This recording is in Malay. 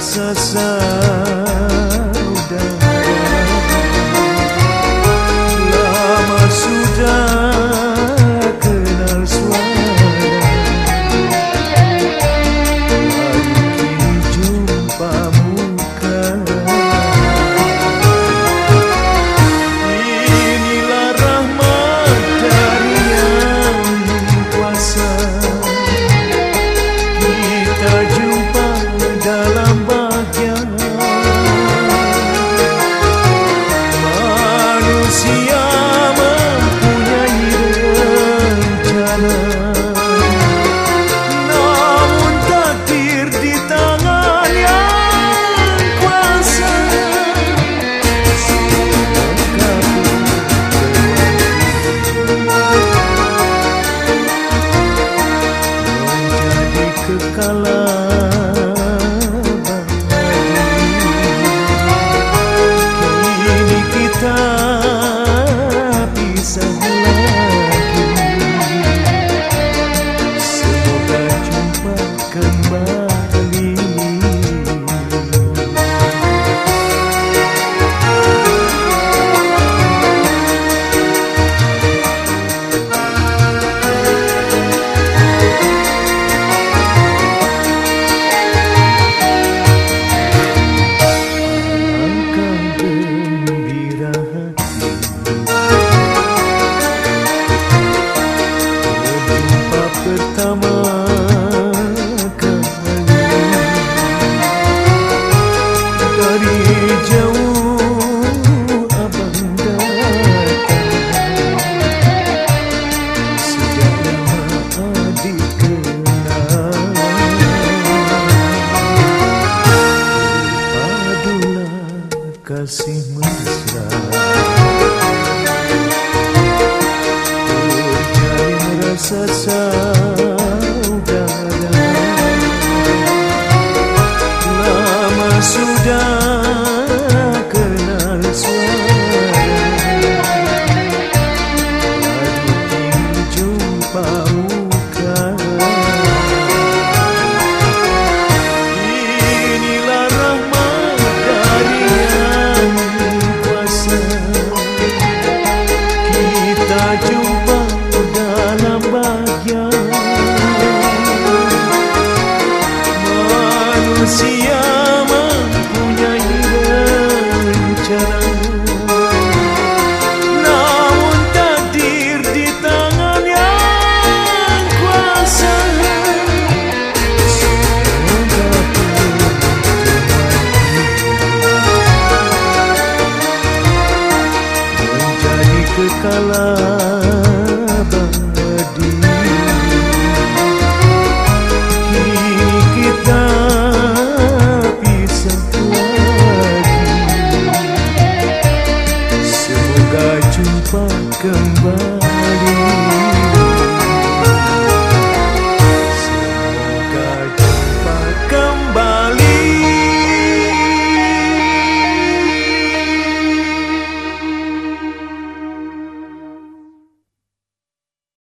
sasa kalau pertama kali Dari jauh abang datang Sejak lama dikenal Terima kasih. Kekal abadi kita pisah lagi. Semoga jumpa kembali